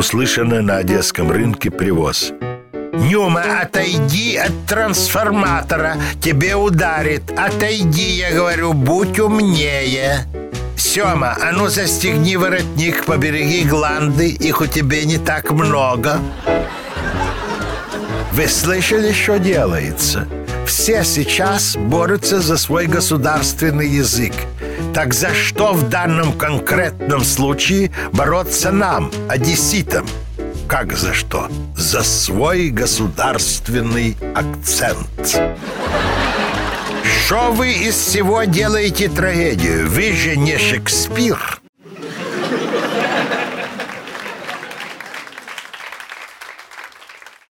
услышанное на одесском рынке привоз. Нюма, отойди от трансформатора, тебе ударит. Отойди, я говорю, будь умнее. Сема, а ну застегни воротник, побереги гланды, их у тебя не так много. Вы слышали, что делается? Все сейчас борются за свой государственный язык. Так за что в данном конкретном случае бороться нам, одесситам? Как за что? За свой государственный акцент. Что вы из всего делаете трагедию? Вы же не Шекспир.